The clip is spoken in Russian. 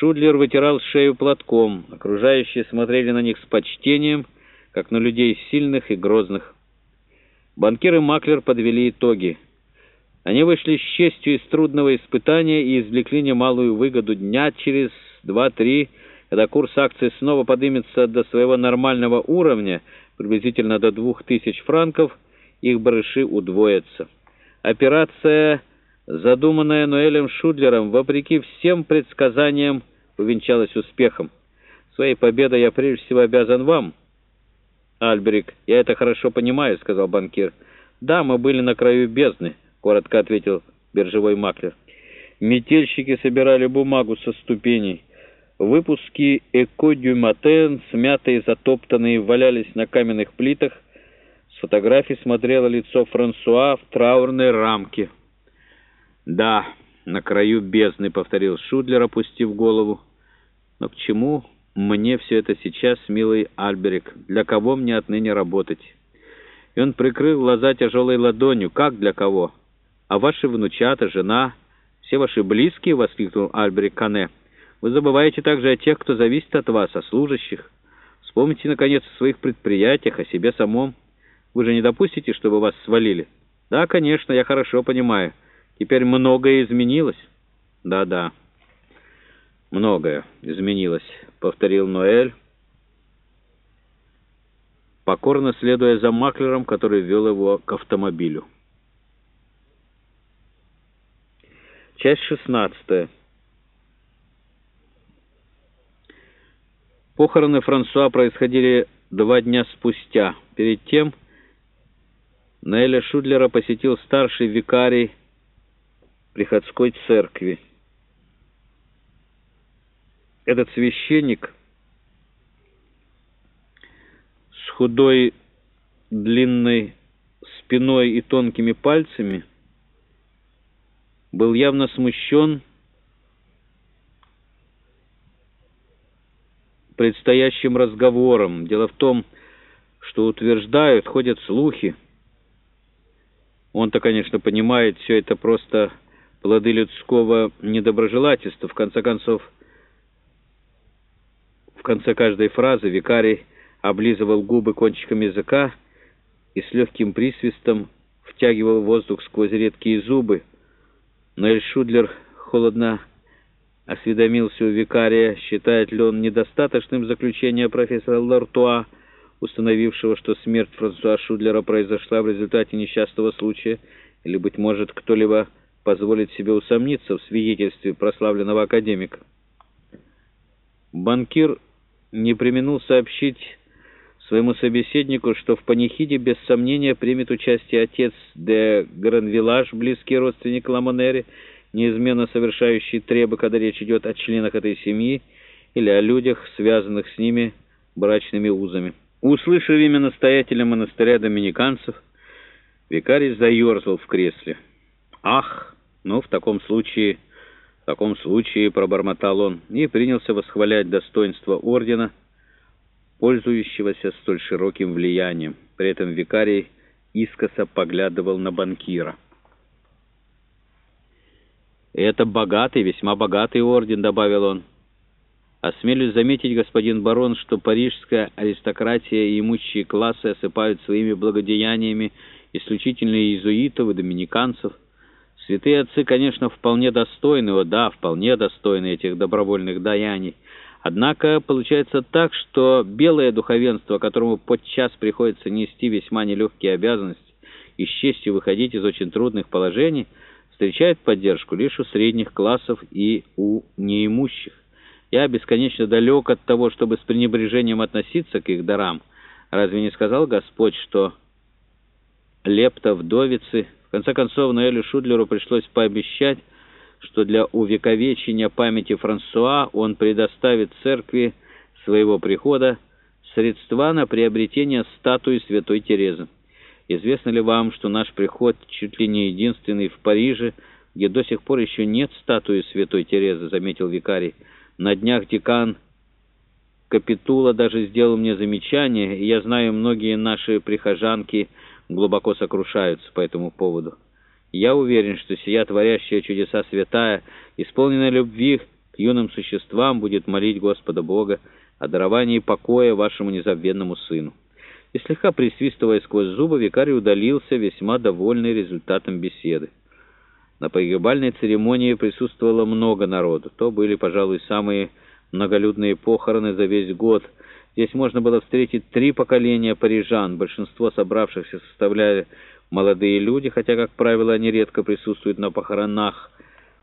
Шудлер вытирал шею платком. Окружающие смотрели на них с почтением, как на людей сильных и грозных. Банкир и маклер подвели итоги. Они вышли с честью из трудного испытания и извлекли немалую выгоду дня через два-три, когда курс акций снова поднимется до своего нормального уровня, приблизительно до двух тысяч франков, их барыши удвоятся. Операция, задуманная Ноэлем Шудлером, вопреки всем предсказаниям, увенчалась успехом. Своей победой я прежде всего обязан вам, Альберик. Я это хорошо понимаю, — сказал банкир. Да, мы были на краю бездны, — коротко ответил биржевой маклер. Метельщики собирали бумагу со ступеней. Выпуски «Эко дю Матен», смятые, затоптанные, валялись на каменных плитах. С фотографий смотрело лицо Франсуа в траурной рамке. «Да, на краю бездны», — повторил Шудлер, опустив голову. «Но к чему мне все это сейчас, милый Альберик? Для кого мне отныне работать?» И он прикрыл глаза тяжелой ладонью. «Как для кого? А ваши внучата, жена, все ваши близкие?» — воскликнул Альберик Кане. Вы забываете также о тех, кто зависит от вас, о служащих. Вспомните, наконец, о своих предприятиях, о себе самом. Вы же не допустите, чтобы вас свалили? Да, конечно, я хорошо понимаю. Теперь многое изменилось. Да-да, многое изменилось, повторил Ноэль, покорно следуя за маклером, который вел его к автомобилю. Часть шестнадцатая. Похороны Франсуа происходили два дня спустя. Перед тем Наэля Шудлера посетил старший викарий приходской церкви. Этот священник с худой длинной спиной и тонкими пальцами был явно смущен предстоящим разговором. Дело в том, что утверждают, ходят слухи. Он-то, конечно, понимает, все это просто плоды людского недоброжелательства. В конце концов, в конце каждой фразы викарий облизывал губы кончиком языка и с легким присвистом втягивал воздух сквозь редкие зубы. Но Эльшудлер холодно осведомился у викария, считает ли он недостаточным заключение профессора Лартуа, установившего, что смерть Франсуа Шудлера произошла в результате несчастного случая, или, быть может, кто-либо позволит себе усомниться в свидетельстве прославленного академика. Банкир не применил сообщить своему собеседнику, что в панихиде без сомнения примет участие отец де Гранвилаж, близкий родственник Ламонери, неизменно совершающий требы, когда речь идет о членах этой семьи или о людях, связанных с ними брачными узами. Услышав имя настоятеля монастыря доминиканцев, викарий заерзал в кресле. «Ах, ну, в таком случае, в таком случае», — пробормотал он, и принялся восхвалять достоинство ордена, пользующегося столь широким влиянием. При этом викарий искоса поглядывал на банкира. «Это богатый, весьма богатый орден», — добавил он. «Осмелюсь заметить, господин барон, что парижская аристократия и имущие классы осыпают своими благодеяниями исключительно иезуитов и доминиканцев. Святые отцы, конечно, вполне достойны, о да, вполне достойны этих добровольных даяний. Однако получается так, что белое духовенство, которому подчас приходится нести весьма нелегкие обязанности и с честью выходить из очень трудных положений — встречает поддержку лишь у средних классов и у неимущих. Я бесконечно далек от того, чтобы с пренебрежением относиться к их дарам. Разве не сказал Господь, что лепта вдовицы... В конце концов, Ноэлю Шудлеру пришлось пообещать, что для увековечения памяти Франсуа он предоставит церкви своего прихода средства на приобретение статуи святой Терезы. Известно ли вам, что наш приход чуть ли не единственный в Париже, где до сих пор еще нет статуи святой Терезы, заметил викарий. На днях декан Капитула даже сделал мне замечание, и я знаю, многие наши прихожанки глубоко сокрушаются по этому поводу. Я уверен, что сия творящая чудеса святая, исполненная любви к юным существам будет молить Господа Бога о даровании покоя вашему незабвенному сыну». И слегка присвистывая сквозь зубы, викарий удалился, весьма довольный результатом беседы. На погибальной церемонии присутствовало много народу. То были, пожалуй, самые многолюдные похороны за весь год. Здесь можно было встретить три поколения парижан. Большинство собравшихся составляли молодые люди, хотя, как правило, они редко присутствуют на похоронах –